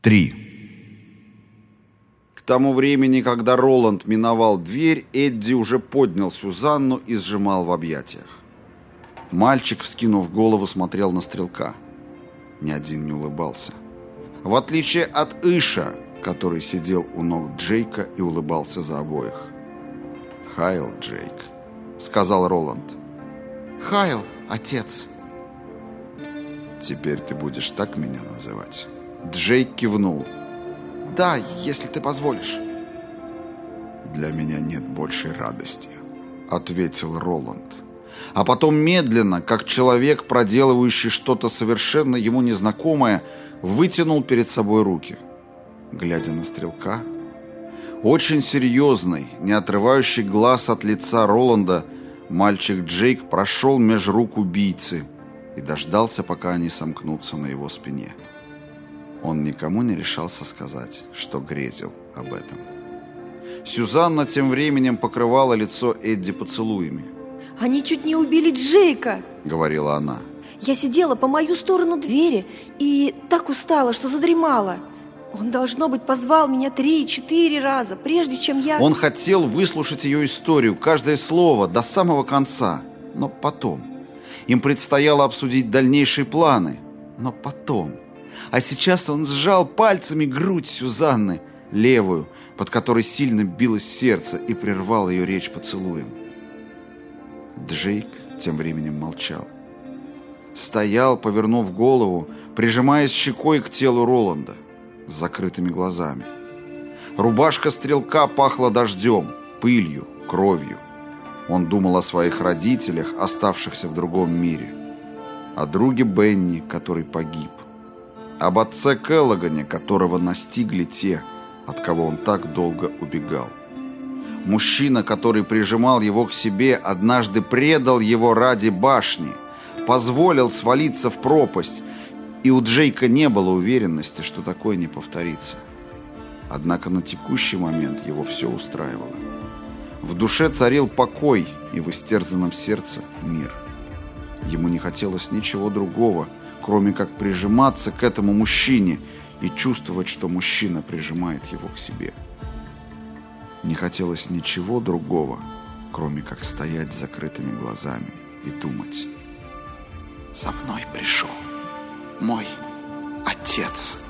3. К тому времени, когда Роланд миновал дверь, Эдди уже поднял Сюзанну и сжимал в объятиях. Мальчик, вскинув голову, смотрел на стрелка. Ни один не улыбался. В отличие от Иша, который сидел у ног Джейка и улыбался за обоих. «Хайл, Джейк», — сказал Роланд. «Хайл, отец». «Теперь ты будешь так меня называть?» Джейк кивнул. «Да, если ты позволишь». «Для меня нет большей радости», — ответил Роланд. А потом медленно, как человек, проделывающий что-то совершенно ему незнакомое, вытянул перед собой руки. Глядя на стрелка, очень серьезный, не отрывающий глаз от лица Роланда, мальчик Джейк прошел меж рук убийцы и дождался, пока они сомкнутся на его спине. Он никому не решался сказать, что грезил об этом. Сюзанна тем временем покрывала лицо Эдди поцелуями. «Они чуть не убили Джейка!» — говорила она. «Я сидела по мою сторону двери и так устала, что задремала. Он, должно быть, позвал меня три-четыре раза, прежде чем я...» Он хотел выслушать ее историю, каждое слово, до самого конца. Но потом. Им предстояло обсудить дальнейшие планы. Но потом. А сейчас он сжал пальцами грудь Сюзанны, левую, под которой сильно билось сердце, и прервал ее речь поцелуем. Джейк тем временем молчал. Стоял, повернув голову, прижимаясь щекой к телу Роланда, с закрытыми глазами. Рубашка стрелка пахла дождем, пылью, кровью. Он думал о своих родителях, оставшихся в другом мире. О друге Бенни, который погиб. Об отце Келлогане, которого настигли те, от кого он так долго убегал. Мужчина, который прижимал его к себе, однажды предал его ради башни, позволил свалиться в пропасть, и у Джейка не было уверенности, что такое не повторится. Однако на текущий момент его все устраивало. В душе царил покой и в истерзанном сердце мир. Ему не хотелось ничего другого, кроме как прижиматься к этому мужчине и чувствовать, что мужчина прижимает его к себе. Не хотелось ничего другого, кроме как стоять с закрытыми глазами и думать. «За мной пришел мой отец».